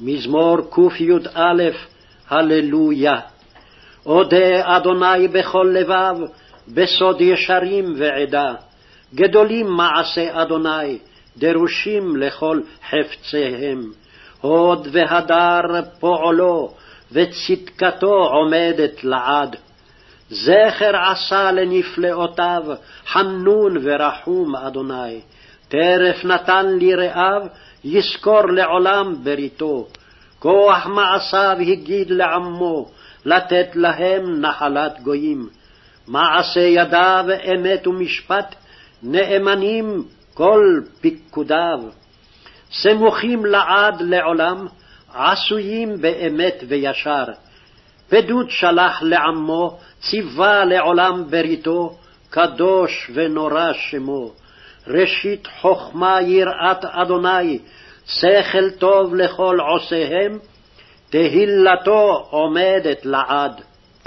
מזמור קי"א, הללויה. אודה אדוני בכל לבב, בסוד ישרים ועדה. גדולים מעשי אדוני, דרושים לכל חפציהם. הוד והדר פועלו, וצדקתו עומדת לעד. זכר עשה לנפלאותיו, חנון ורחום אדוני. טרף נתן ליראיו, יזכור לעולם בריתו. כוח מעשיו הגיד לעמו, לתת להם נחלת גויים. מעשה ידיו אמת ומשפט, נאמנים כל פיקודיו. סמוכים לעד לעולם, עשויים באמת וישר. פדות שלח לעמו, ציווה לעולם בריתו, קדוש ונורא שמו. ראשית חכמה יראת אדוני, שכל טוב לכל עושיהם, תהילתו עומדת לעד.